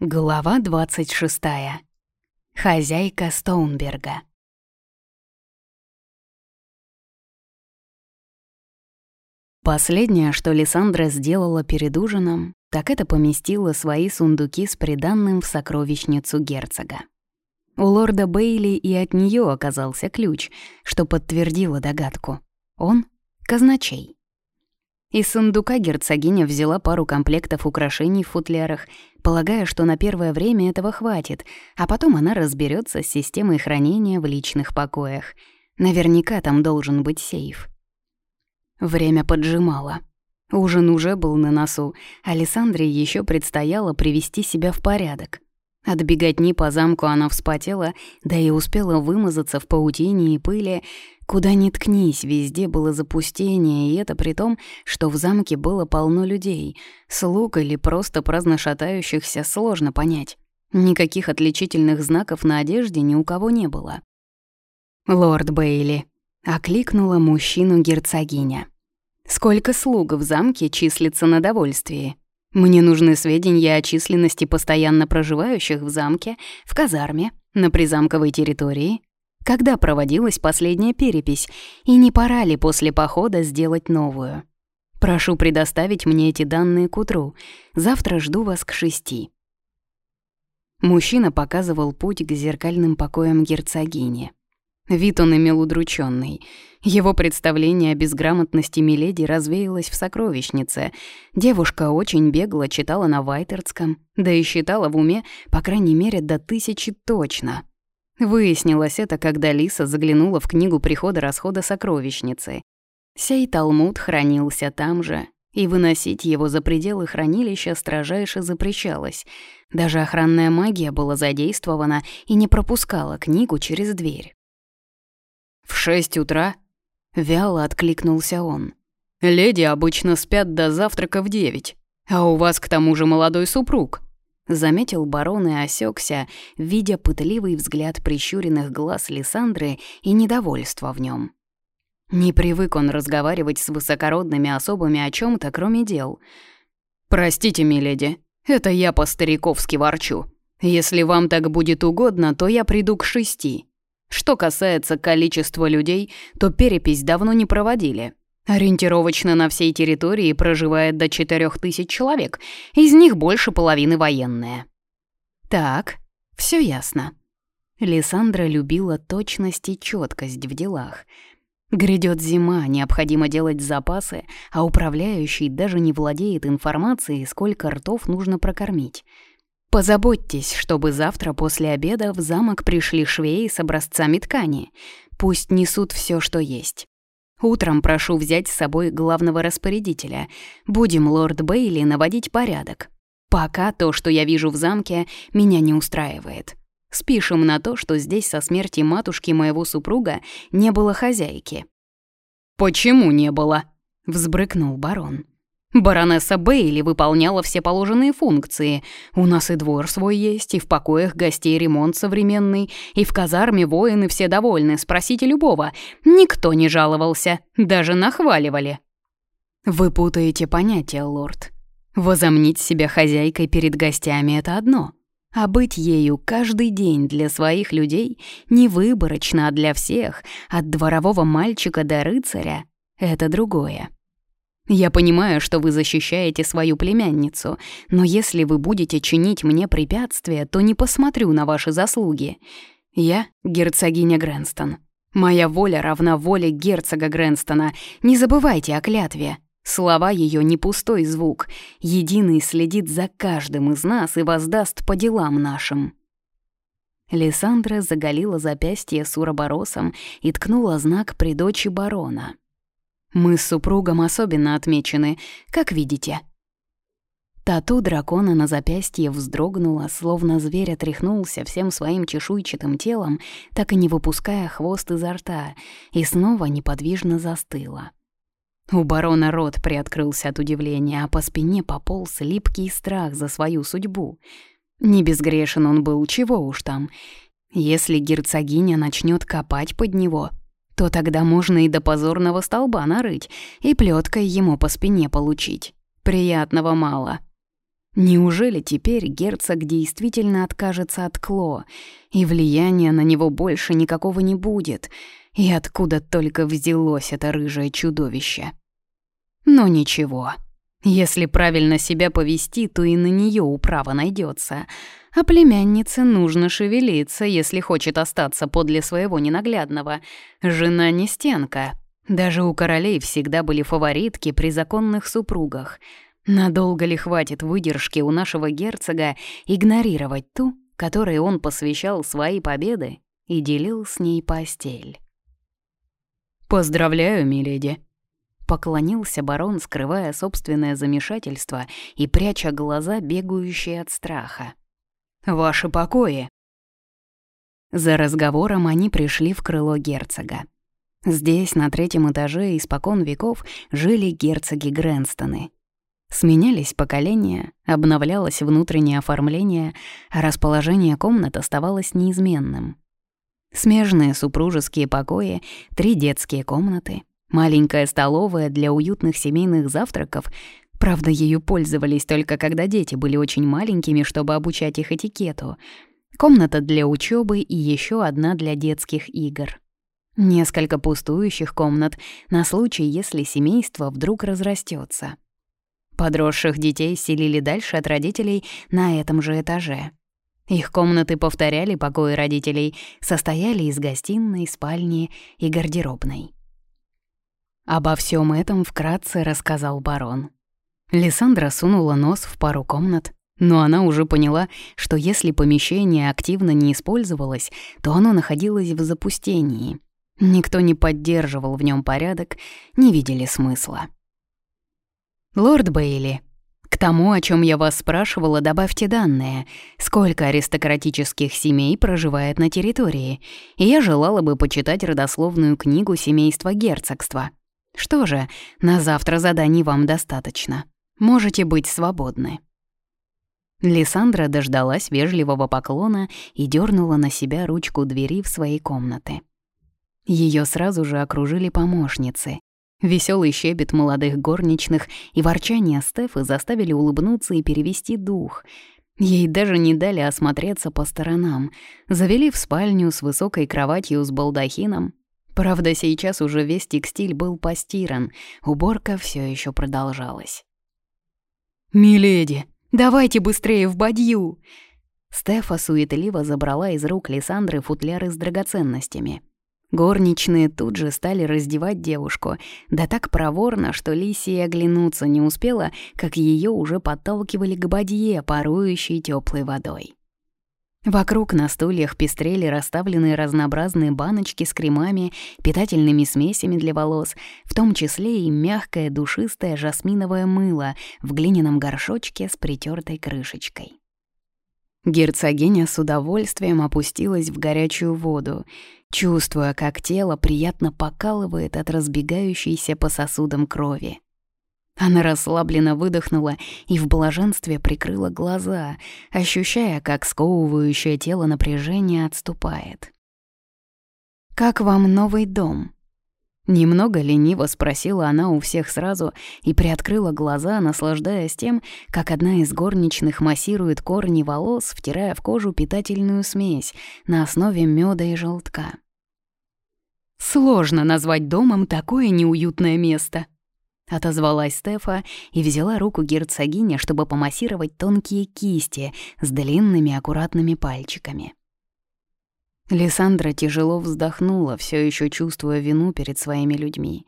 Глава 26. Хозяйка Стоунберга. Последнее, что Лиссандра сделала перед ужином, так это поместила свои сундуки с приданным в сокровищницу герцога. У лорда Бейли и от нее оказался ключ, что подтвердило догадку. Он — казначей. Из сундука герцогиня взяла пару комплектов украшений в футлярах, полагая, что на первое время этого хватит, а потом она разберется с системой хранения в личных покоях. Наверняка там должен быть сейф. Время поджимало. Ужин уже был на носу, Александре еще предстояло привести себя в порядок. От беготни по замку она вспотела, да и успела вымазаться в паутине и пыли. Куда ни ткнись, везде было запустение, и это при том, что в замке было полно людей. Слуг или просто праздно шатающихся сложно понять. Никаких отличительных знаков на одежде ни у кого не было. «Лорд Бейли», — окликнула мужчину герцогиня. «Сколько слуг в замке числится на довольствии?» Мне нужны сведения о численности постоянно проживающих в замке, в казарме, на призамковой территории. Когда проводилась последняя перепись, и не пора ли после похода сделать новую? Прошу предоставить мне эти данные к утру. Завтра жду вас к шести. Мужчина показывал путь к зеркальным покоям герцогини. Вид он имел удрученный. Его представление о безграмотности Миледи развеялось в сокровищнице. Девушка очень бегло читала на Вайтердском, да и считала в уме, по крайней мере, до тысячи точно. Выяснилось это, когда Лиса заглянула в книгу прихода-расхода сокровищницы. Сей талмуд хранился там же, и выносить его за пределы хранилища строжайше запрещалось. Даже охранная магия была задействована и не пропускала книгу через дверь. «В шесть утра?» — вяло откликнулся он. «Леди обычно спят до завтрака в девять, а у вас к тому же молодой супруг», — заметил барон и осекся, видя пытливый взгляд прищуренных глаз Лиссандры и недовольство в нем. Не привык он разговаривать с высокородными особами о чем то кроме дел. «Простите, миледи, это я по-стариковски ворчу. Если вам так будет угодно, то я приду к шести. Что касается количества людей, то перепись давно не проводили. Ориентировочно на всей территории проживает до 4000 человек, из них больше половины военные. Так, все ясно. Лиссандра любила точность и четкость в делах. Грядет зима, необходимо делать запасы, а управляющий даже не владеет информацией, сколько ртов нужно прокормить. Позаботьтесь, чтобы завтра после обеда в замок пришли швеи с образцами ткани. Пусть несут все, что есть. Утром прошу взять с собой главного распорядителя. Будем, лорд Бейли, наводить порядок. Пока то, что я вижу в замке, меня не устраивает. Спишем на то, что здесь со смерти матушки моего супруга не было хозяйки». «Почему не было?» — взбрыкнул барон. Баронесса Бейли выполняла все положенные функции. У нас и двор свой есть, и в покоях гостей ремонт современный, и в казарме воины все довольны, спросите любого. Никто не жаловался, даже нахваливали. Вы путаете понятия, лорд. Возомнить себя хозяйкой перед гостями — это одно. А быть ею каждый день для своих людей, не выборочно, а для всех, от дворового мальчика до рыцаря — это другое. Я понимаю, что вы защищаете свою племянницу, но если вы будете чинить мне препятствия, то не посмотрю на ваши заслуги. Я герцогиня Грэнстон. Моя воля равна воле герцога Грэнстона. Не забывайте о клятве. Слова ее не пустой звук. Единый следит за каждым из нас и воздаст по делам нашим. Лиссандра заголила запястье с уроборосом и ткнула знак при дочи барона. Мы с супругом особенно отмечены, как видите». Тату дракона на запястье вздрогнула, словно зверь отряхнулся всем своим чешуйчатым телом, так и не выпуская хвост изо рта, и снова неподвижно застыла. У барона рот приоткрылся от удивления, а по спине пополз липкий страх за свою судьбу. Не безгрешен он был, чего уж там. Если герцогиня начнет копать под него, то тогда можно и до позорного столба нарыть, и плеткой ему по спине получить. Приятного мало. Неужели теперь герцог действительно откажется от Кло, и влияния на него больше никакого не будет? И откуда только взялось это рыжее чудовище? Но ничего. Если правильно себя повести, то и на нее управа найдется. А племяннице нужно шевелиться, если хочет остаться подле своего ненаглядного. Жена не стенка. Даже у королей всегда были фаворитки при законных супругах — Надолго ли хватит выдержки у нашего герцога игнорировать ту, которой он посвящал свои победы и делил с ней постель? «Поздравляю, миледи!» Поклонился барон, скрывая собственное замешательство и пряча глаза, бегающие от страха. «Ваши покои!» За разговором они пришли в крыло герцога. Здесь, на третьем этаже, испокон веков, жили герцоги Грэнстоны — Сменялись поколения, обновлялось внутреннее оформление, а расположение комнат оставалось неизменным. Смежные супружеские покои, три детские комнаты, маленькая столовая для уютных семейных завтраков, правда, ею пользовались только когда дети были очень маленькими, чтобы обучать их этикету, комната для учебы и еще одна для детских игр. Несколько пустующих комнат на случай, если семейство вдруг разрастется. Подросших детей селили дальше от родителей на этом же этаже. Их комнаты повторяли покои родителей, состояли из гостиной, спальни и гардеробной. Обо всем этом вкратце рассказал барон. Лиссандра сунула нос в пару комнат, но она уже поняла, что если помещение активно не использовалось, то оно находилось в запустении. Никто не поддерживал в нем порядок, не видели смысла. «Лорд Бейли, к тому, о чем я вас спрашивала, добавьте данные. Сколько аристократических семей проживает на территории? И я желала бы почитать родословную книгу семейства герцогства. Что же, на завтра заданий вам достаточно. Можете быть свободны». Лиссандра дождалась вежливого поклона и дернула на себя ручку двери в своей комнаты. Ее сразу же окружили помощницы. Веселый щебет молодых горничных и ворчание Стефы заставили улыбнуться и перевести дух. Ей даже не дали осмотреться по сторонам. Завели в спальню с высокой кроватью с балдахином. Правда, сейчас уже весь текстиль был постиран, уборка все еще продолжалась. «Миледи, давайте быстрее в бадью!» Стефа суетливо забрала из рук Лиссандры футляры с драгоценностями — Горничные тут же стали раздевать девушку, да так проворно, что Лисия оглянуться не успела, как ее уже подталкивали к бадье, парующей теплой водой. Вокруг на стульях пестрели расставленные разнообразные баночки с кремами, питательными смесями для волос, в том числе и мягкое душистое жасминовое мыло в глиняном горшочке с притертой крышечкой. Герцогиня с удовольствием опустилась в горячую воду, чувствуя, как тело приятно покалывает от разбегающейся по сосудам крови. Она расслабленно выдохнула и в блаженстве прикрыла глаза, ощущая, как сковывающее тело напряжение отступает. «Как вам новый дом?» Немного лениво спросила она у всех сразу и приоткрыла глаза, наслаждаясь тем, как одна из горничных массирует корни волос, втирая в кожу питательную смесь на основе меда и желтка. «Сложно назвать домом такое неуютное место», — отозвалась Стефа и взяла руку герцогиня, чтобы помассировать тонкие кисти с длинными аккуратными пальчиками. Лиссандра тяжело вздохнула, все еще чувствуя вину перед своими людьми.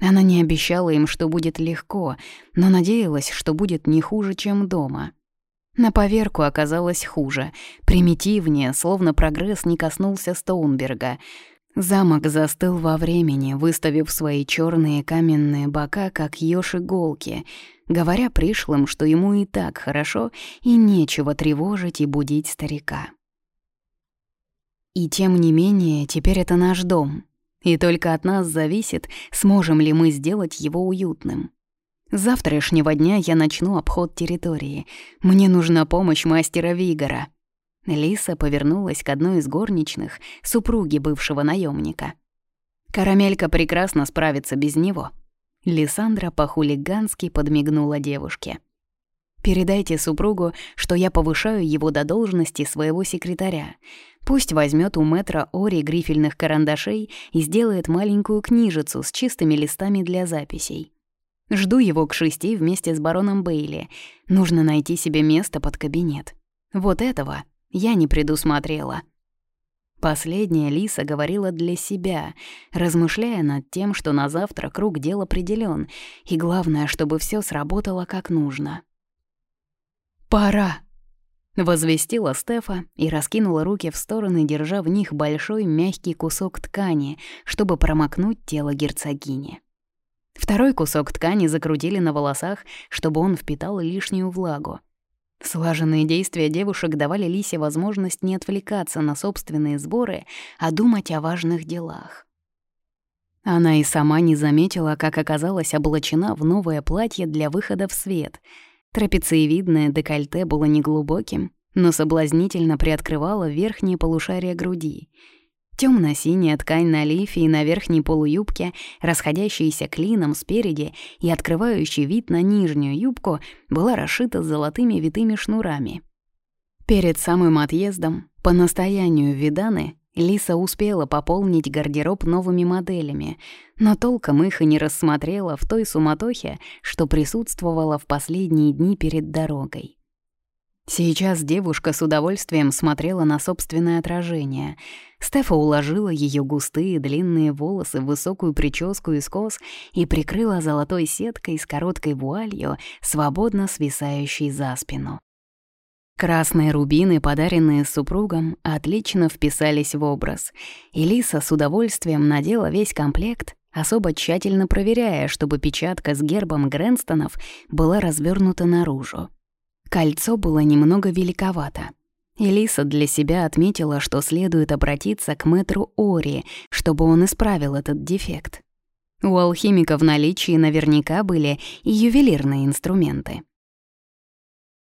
Она не обещала им, что будет легко, но надеялась, что будет не хуже, чем дома. На поверку оказалось хуже, примитивнее, словно прогресс не коснулся Стоунберга. Замок застыл во времени, выставив свои черные каменные бока, как ёж иголки, говоря пришлым, что ему и так хорошо, и нечего тревожить и будить старика. И тем не менее, теперь это наш дом. И только от нас зависит, сможем ли мы сделать его уютным. С завтрашнего дня я начну обход территории. Мне нужна помощь мастера Вигора. Лиса повернулась к одной из горничных, супруги бывшего наемника. Карамелька прекрасно справится без него. Лиссандра по-хулигански подмигнула девушке. Передайте супругу, что я повышаю его до должности своего секретаря. Пусть возьмет у мэтра Ори грифельных карандашей и сделает маленькую книжицу с чистыми листами для записей. Жду его к шести вместе с бароном Бейли. Нужно найти себе место под кабинет. Вот этого я не предусмотрела. Последняя Лиса говорила для себя, размышляя над тем, что на завтра круг дел определен, и главное, чтобы все сработало как нужно. «Пора!» — возвестила Стефа и раскинула руки в стороны, держа в них большой мягкий кусок ткани, чтобы промокнуть тело герцогини. Второй кусок ткани закрутили на волосах, чтобы он впитал лишнюю влагу. Слаженные действия девушек давали Лисе возможность не отвлекаться на собственные сборы, а думать о важных делах. Она и сама не заметила, как оказалась облачена в новое платье для выхода в свет. Трапециевидное декольте было неглубоким, но соблазнительно приоткрывало верхнее полушарие груди — Темно-синяя ткань на лифе и на верхней полуюбке, расходящаяся клином спереди и открывающий вид на нижнюю юбку, была расшита золотыми витыми шнурами. Перед самым отъездом, по настоянию Виданы, Лиса успела пополнить гардероб новыми моделями, но толком их и не рассмотрела в той суматохе, что присутствовала в последние дни перед дорогой. Сейчас девушка с удовольствием смотрела на собственное отражение. Стефа уложила ее густые длинные волосы в высокую прическу из кос и прикрыла золотой сеткой с короткой вуалью, свободно свисающей за спину. Красные рубины, подаренные супругом, отлично вписались в образ, и Лиса с удовольствием надела весь комплект, особо тщательно проверяя, чтобы печатка с гербом Грэнстонов была развернута наружу. Кольцо было немного великовато. Элиса для себя отметила, что следует обратиться к мэтру Ори, чтобы он исправил этот дефект. У алхимика в наличии наверняка были и ювелирные инструменты.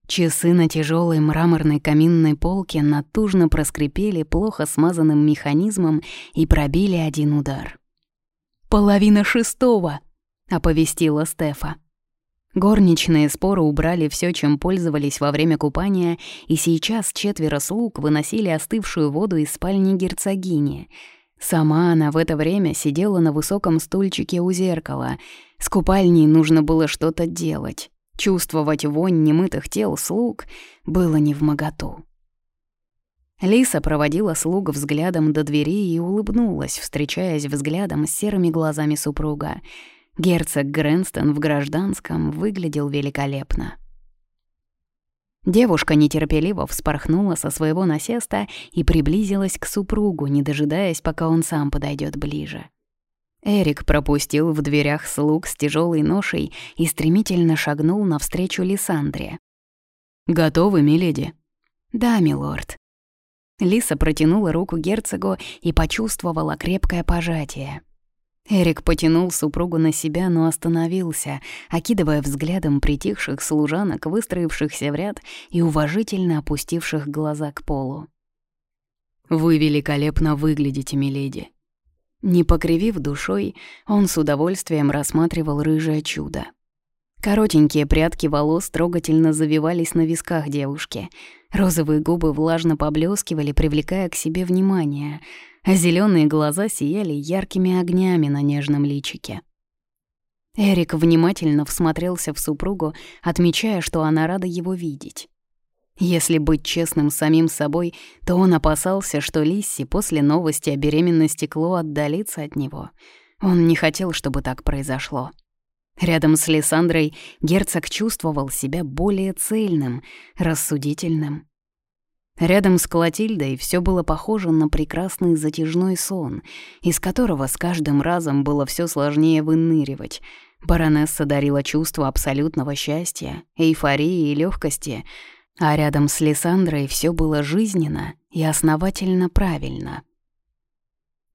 Часы на тяжелой мраморной каминной полке натужно проскрипели плохо смазанным механизмом и пробили один удар. «Половина шестого!» — оповестила Стефа. Горничные споры убрали все, чем пользовались во время купания, и сейчас четверо слуг выносили остывшую воду из спальни герцогини. Сама она в это время сидела на высоком стульчике у зеркала. С купальней нужно было что-то делать. Чувствовать вонь немытых тел слуг было не в моготу. Лиса проводила слуг взглядом до двери и улыбнулась, встречаясь взглядом с серыми глазами супруга — Герцог Грэнстон в гражданском выглядел великолепно. Девушка нетерпеливо вспорхнула со своего насеста и приблизилась к супругу, не дожидаясь, пока он сам подойдет ближе. Эрик пропустил в дверях слуг с тяжелой ношей и стремительно шагнул навстречу Лиссандре. «Готовы, миледи?» «Да, милорд». Лиса протянула руку герцогу и почувствовала крепкое пожатие. Эрик потянул супругу на себя, но остановился, окидывая взглядом притихших служанок, выстроившихся в ряд и уважительно опустивших глаза к полу. «Вы великолепно выглядите, миледи». Не покривив душой, он с удовольствием рассматривал рыжее чудо. Коротенькие прядки волос трогательно завивались на висках девушки. Розовые губы влажно поблескивали, привлекая к себе внимание — зеленые глаза сияли яркими огнями на нежном личике. Эрик внимательно всмотрелся в супругу, отмечая, что она рада его видеть. Если быть честным самим собой, то он опасался, что Лисси после новости о беременности Кло отдалится от него. Он не хотел, чтобы так произошло. Рядом с Лиссандрой герцог чувствовал себя более цельным, рассудительным. Рядом с Клотильдой все было похоже на прекрасный затяжной сон, из которого с каждым разом было все сложнее выныривать. Баронесса дарила чувство абсолютного счастья, эйфории и легкости, а рядом с Лиссандрой все было жизненно и основательно правильно.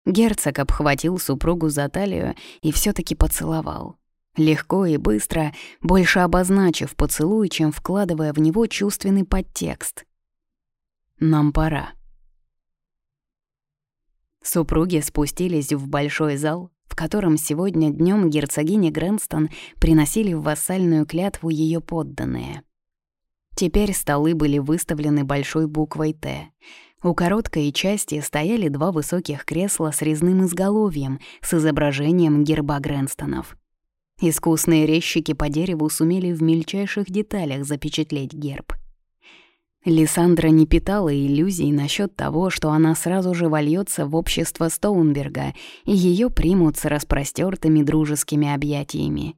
Герцог обхватил супругу за талию и все таки поцеловал. Легко и быстро, больше обозначив поцелуй, чем вкладывая в него чувственный подтекст — нам пора». Супруги спустились в большой зал, в котором сегодня днем герцогине Грэнстон приносили в вассальную клятву ее подданные. Теперь столы были выставлены большой буквой «Т». У короткой части стояли два высоких кресла с резным изголовьем с изображением герба Грэнстонов. Искусные резчики по дереву сумели в мельчайших деталях запечатлеть герб. Лиссандра не питала иллюзий насчет того, что она сразу же вольется в общество Стоунберга, и ее примут с распростертыми дружескими объятиями.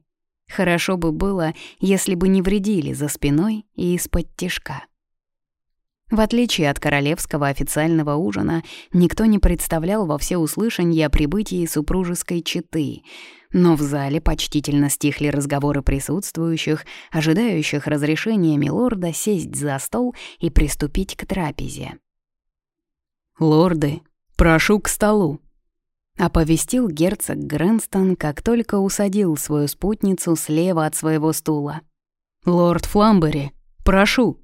Хорошо бы было, если бы не вредили за спиной и из-под тишка. В отличие от королевского официального ужина, никто не представлял во всеуслышание о прибытии супружеской четы, но в зале почтительно стихли разговоры присутствующих, ожидающих разрешения милорда сесть за стол и приступить к трапезе. «Лорды, прошу к столу», — оповестил герцог Грэнстон, как только усадил свою спутницу слева от своего стула. «Лорд Фламбери, прошу».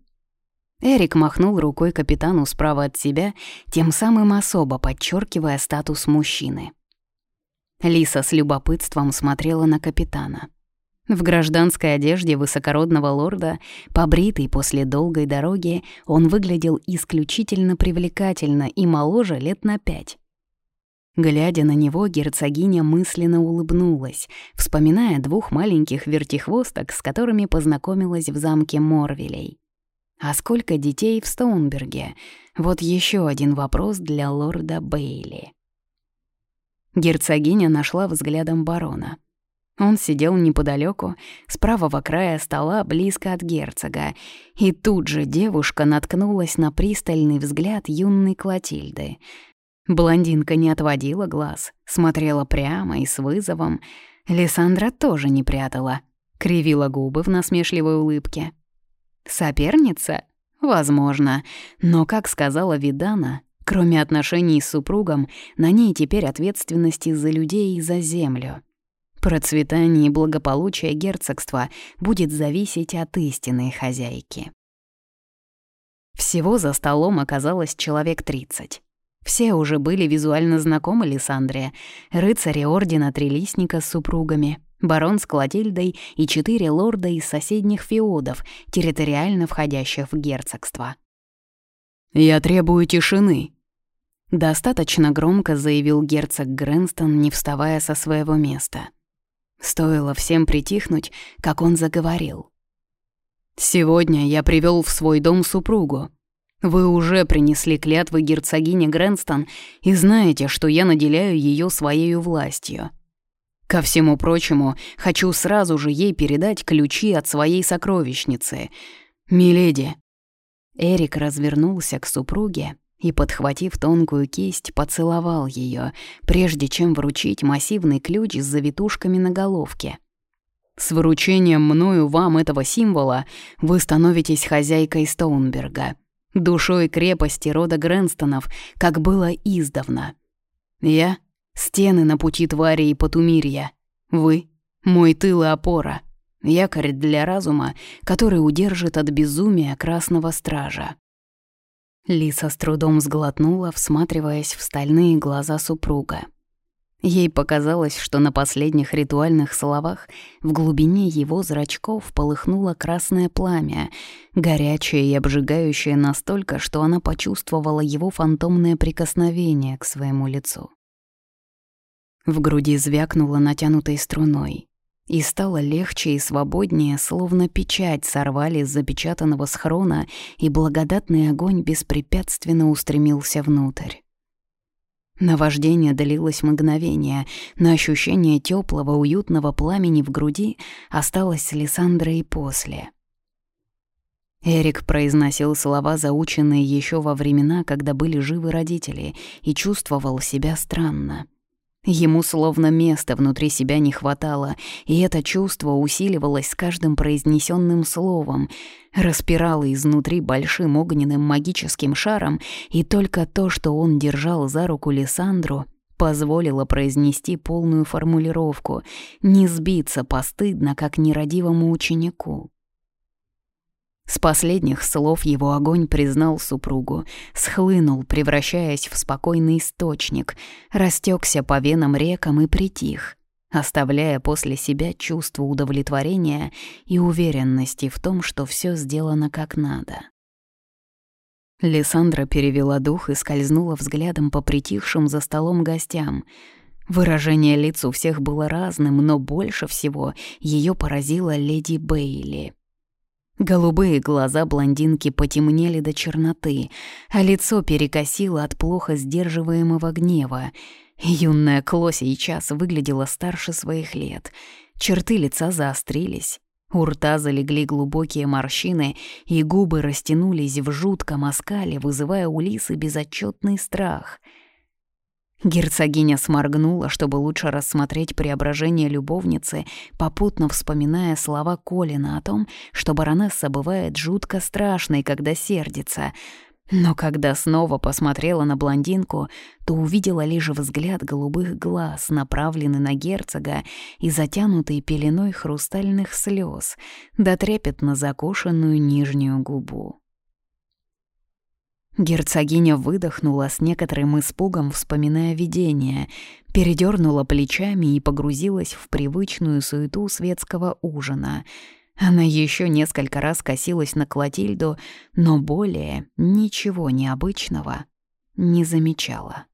Эрик махнул рукой капитану справа от себя, тем самым особо подчеркивая статус мужчины. Лиса с любопытством смотрела на капитана. В гражданской одежде высокородного лорда, побритый после долгой дороги, он выглядел исключительно привлекательно и моложе лет на пять. Глядя на него, герцогиня мысленно улыбнулась, вспоминая двух маленьких вертихвосток, с которыми познакомилась в замке Морвелей. А сколько детей в Стоунберге? Вот еще один вопрос для лорда Бейли. Герцогиня нашла взглядом барона. Он сидел неподалеку, с правого края стола, близко от герцога, и тут же девушка наткнулась на пристальный взгляд юной Клотильды. Блондинка не отводила глаз, смотрела прямо и с вызовом. Лиссандра тоже не прятала, кривила губы в насмешливой улыбке. Соперница? Возможно. Но, как сказала Видана, кроме отношений с супругом, на ней теперь ответственности за людей и за землю. Процветание и благополучие герцогства будет зависеть от истинной хозяйки. Всего за столом оказалось человек тридцать. Все уже были визуально знакомы Лиссандре, рыцари Ордена Трелисника с супругами, барон с Клотильдой и четыре лорда из соседних феодов, территориально входящих в герцогство. «Я требую тишины», — достаточно громко заявил герцог Грэнстон, не вставая со своего места. Стоило всем притихнуть, как он заговорил. «Сегодня я привел в свой дом супругу. Вы уже принесли клятвы герцогине Грэнстон и знаете, что я наделяю ее своей властью». Ко всему прочему, хочу сразу же ей передать ключи от своей сокровищницы. Миледи». Эрик развернулся к супруге и, подхватив тонкую кисть, поцеловал ее, прежде чем вручить массивный ключ с завитушками на головке. «С вручением мною вам этого символа вы становитесь хозяйкой Стоунберга, душой крепости рода Грэнстонов, как было издавна. Я Стены на пути твари и потумирья. Вы — мой тыл и опора. Якорь для разума, который удержит от безумия красного стража. Лиса с трудом сглотнула, всматриваясь в стальные глаза супруга. Ей показалось, что на последних ритуальных словах в глубине его зрачков полыхнуло красное пламя, горячее и обжигающее настолько, что она почувствовала его фантомное прикосновение к своему лицу. В груди звякнуло натянутой струной. И стало легче и свободнее, словно печать сорвали с запечатанного схрона, и благодатный огонь беспрепятственно устремился внутрь. Наваждение длилось мгновение, но ощущение теплого, уютного пламени в груди осталось с Лиссандрой и после. Эрик произносил слова, заученные еще во времена, когда были живы родители, и чувствовал себя странно. Ему словно места внутри себя не хватало, и это чувство усиливалось с каждым произнесенным словом, распирало изнутри большим огненным магическим шаром, и только то, что он держал за руку Лиссандру, позволило произнести полную формулировку, не сбиться постыдно, как нерадивому ученику. С последних слов его огонь признал супругу, схлынул, превращаясь в спокойный источник, растекся по венам рекам и притих. оставляя после себя чувство удовлетворения и уверенности в том, что все сделано как надо. Лиссандра перевела дух и скользнула взглядом по притихшим за столом гостям. Выражение лиц у всех было разным, но больше всего ее поразила леди Бейли. Голубые глаза блондинки потемнели до черноты, а лицо перекосило от плохо сдерживаемого гнева. Юная Кло сейчас выглядела старше своих лет. Черты лица заострились. У рта залегли глубокие морщины, и губы растянулись в жутком оскале, вызывая у Лисы безотчетный страх — Герцогиня сморгнула, чтобы лучше рассмотреть преображение любовницы, попутно вспоминая слова Колина о том, что баронесса бывает жутко страшной, когда сердится. Но когда снова посмотрела на блондинку, то увидела лишь взгляд голубых глаз, направленный на герцога и затянутый пеленой хрустальных слез, да трепетно закушенную нижнюю губу. Герцогиня выдохнула с некоторым испугом, вспоминая видение, передернула плечами и погрузилась в привычную суету светского ужина. Она еще несколько раз косилась на Клотильду, но более ничего необычного не замечала.